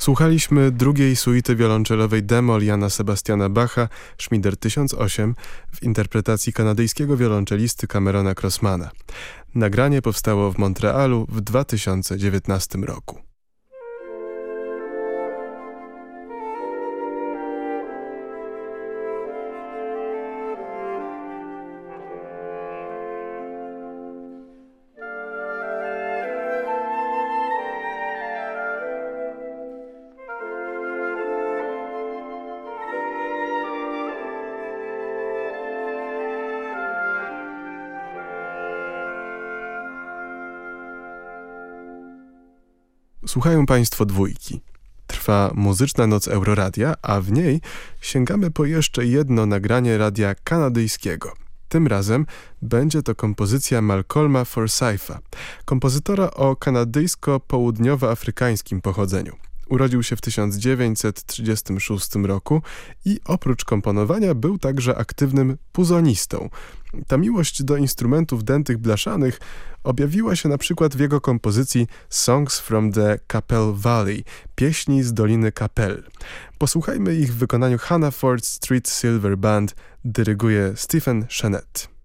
Słuchaliśmy drugiej suity wiolonczelowej Demol Jana Sebastiana Bacha, Schmider 1008, w interpretacji kanadyjskiego wiolonczelisty Camerona Crossmana. Nagranie powstało w Montrealu w 2019 roku. Słuchają Państwo dwójki. Trwa muzyczna noc Euroradia, a w niej sięgamy po jeszcze jedno nagranie radia kanadyjskiego. Tym razem będzie to kompozycja Malcolma Forsytha, kompozytora o kanadyjsko-południowoafrykańskim pochodzeniu. Urodził się w 1936 roku i oprócz komponowania był także aktywnym puzonistą. Ta miłość do instrumentów dętych blaszanych objawiła się na przykład w jego kompozycji Songs from the Capel Valley, pieśni z Doliny Capel. Posłuchajmy ich w wykonaniu Hannaford Street Silver Band, dyryguje Stephen Chenet.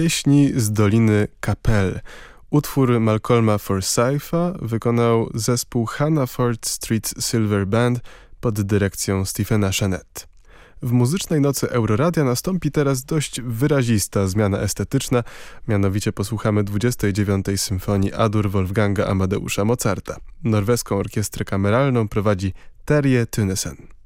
Pieśni z Doliny Kapel. Utwór Malcolma Forsytha wykonał zespół Hannaford Street Silver Band pod dyrekcją Stephena Chanette. W muzycznej nocy Euroradia nastąpi teraz dość wyrazista zmiana estetyczna, mianowicie posłuchamy 29. symfonii Adur Wolfganga Amadeusza Mozarta. Norweską orkiestrę kameralną prowadzi Terje Tynesen.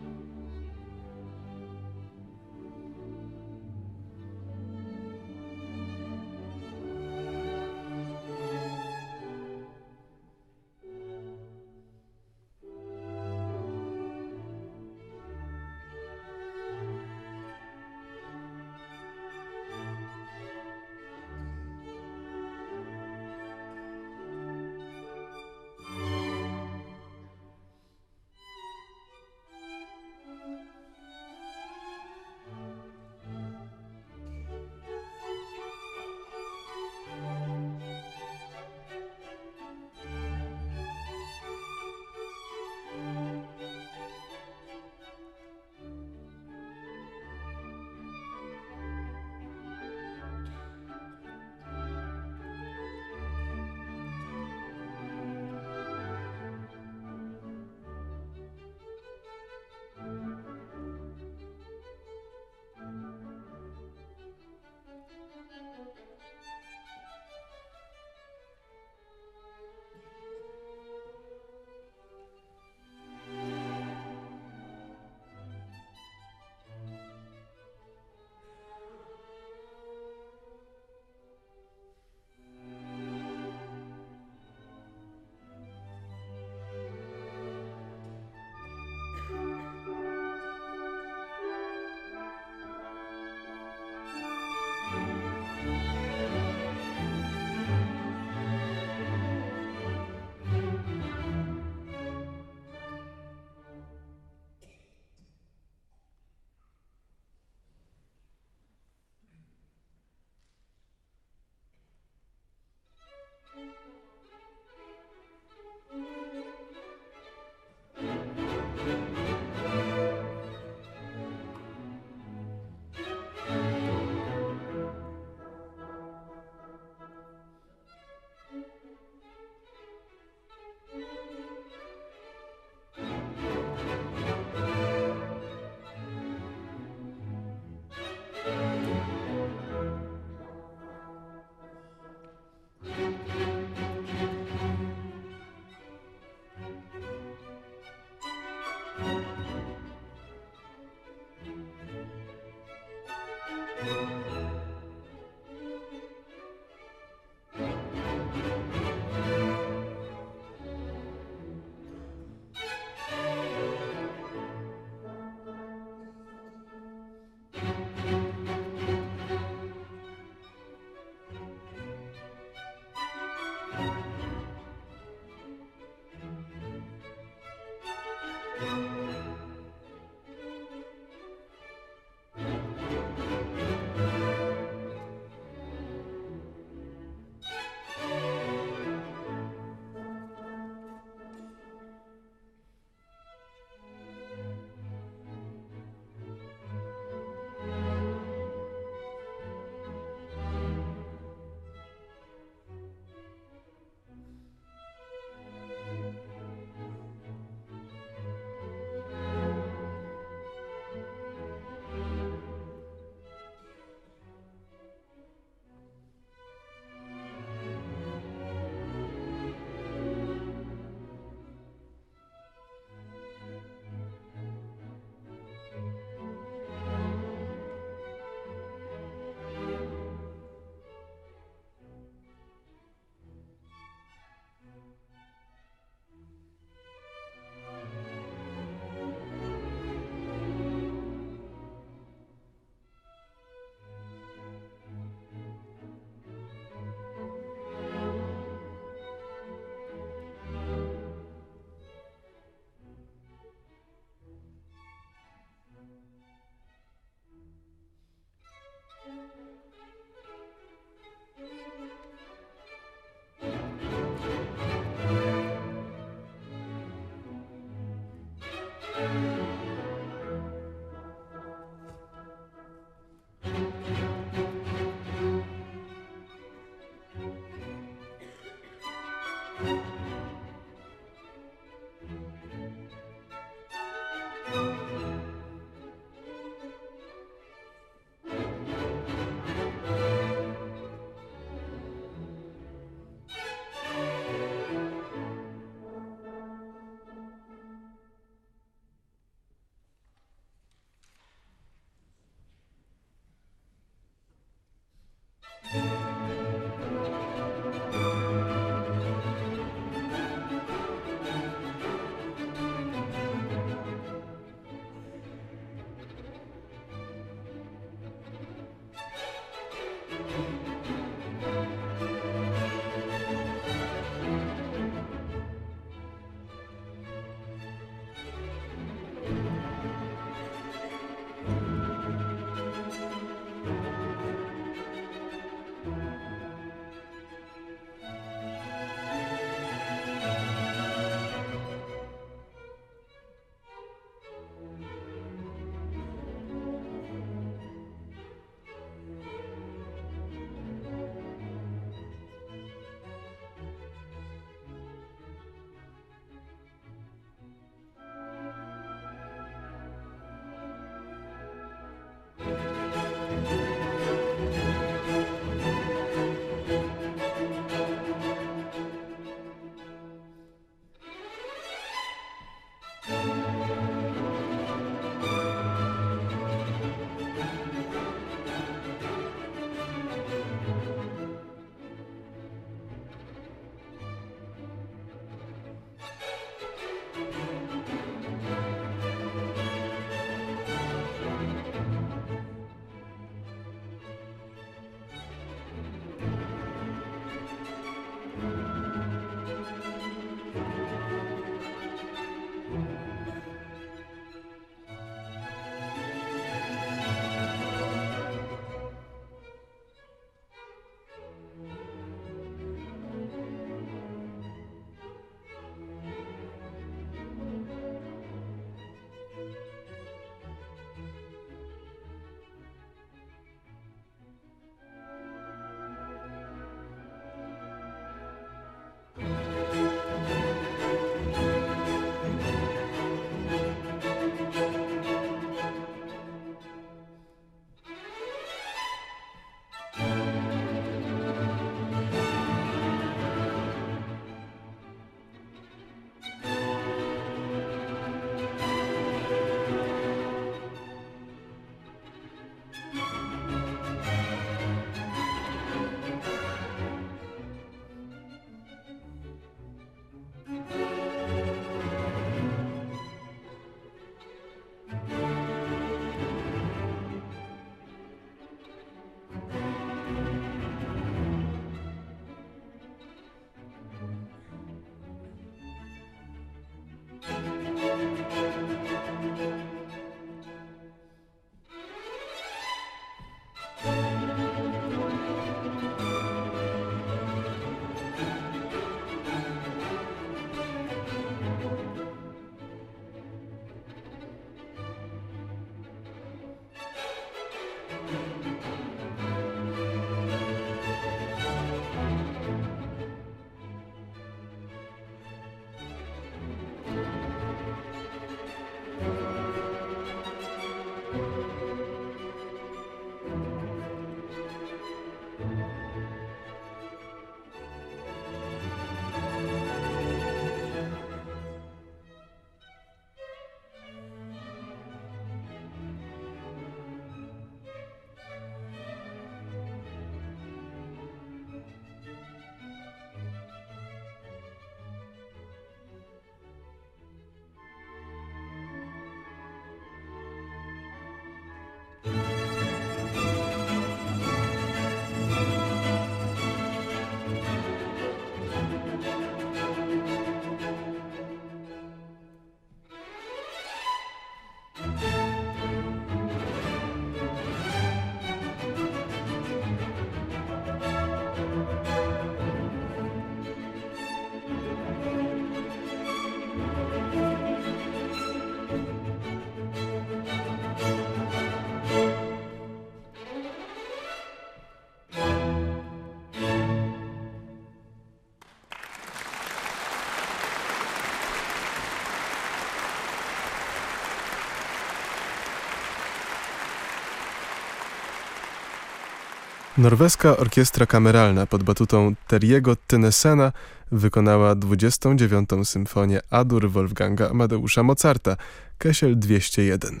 Norweska Orkiestra Kameralna pod batutą Teriego Tynesena wykonała 29. symfonię Adur Wolfganga Amadeusza Mozarta, Kesiel 201.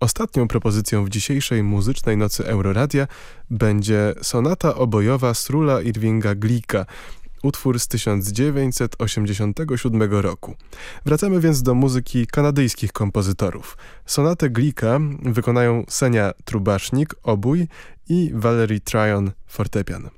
Ostatnią propozycją w dzisiejszej muzycznej nocy Euroradia będzie sonata obojowa Srula Irvinga Glika, utwór z 1987 roku. Wracamy więc do muzyki kanadyjskich kompozytorów. Sonatę Glika wykonają Senia Trubasznik, obój i Valerie Tryon, fortepian.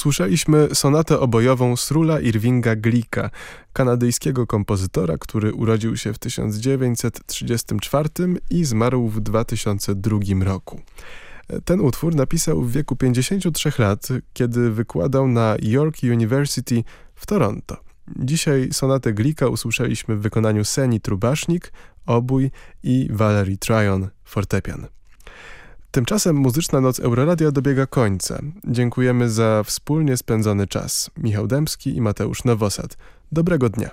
Usłyszeliśmy sonatę obojową Srula Irvinga Glika, kanadyjskiego kompozytora, który urodził się w 1934 i zmarł w 2002 roku. Ten utwór napisał w wieku 53 lat, kiedy wykładał na York University w Toronto. Dzisiaj sonatę Glika usłyszeliśmy w wykonaniu Seni Trubasznik, obój i Valerie Tryon, fortepian. Tymczasem muzyczna noc Euroradia dobiega końca. Dziękujemy za wspólnie spędzony czas. Michał Dębski i Mateusz Nowosad. Dobrego dnia.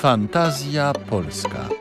Fantazja Polska.